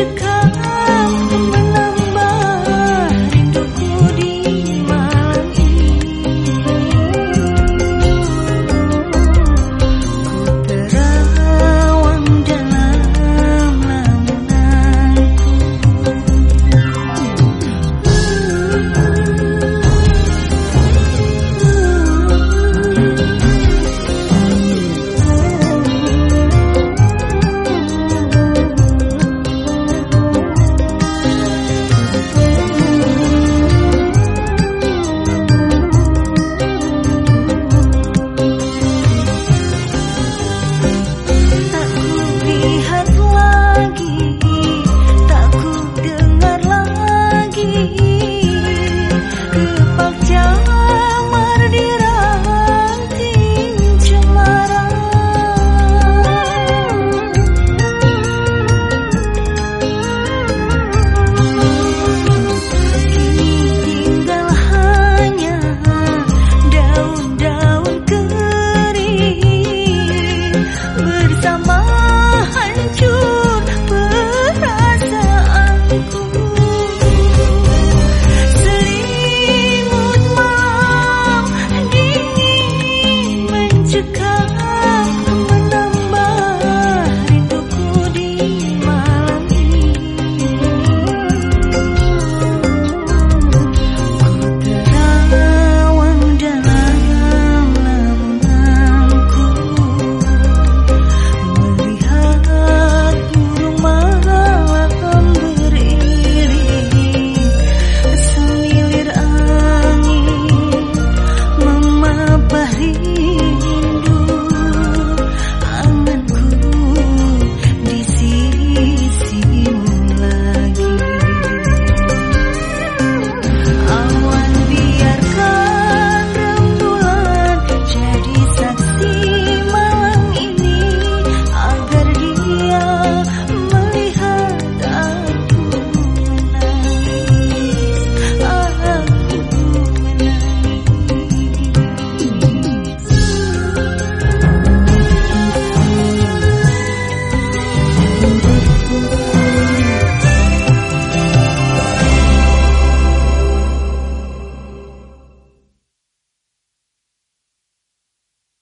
to come.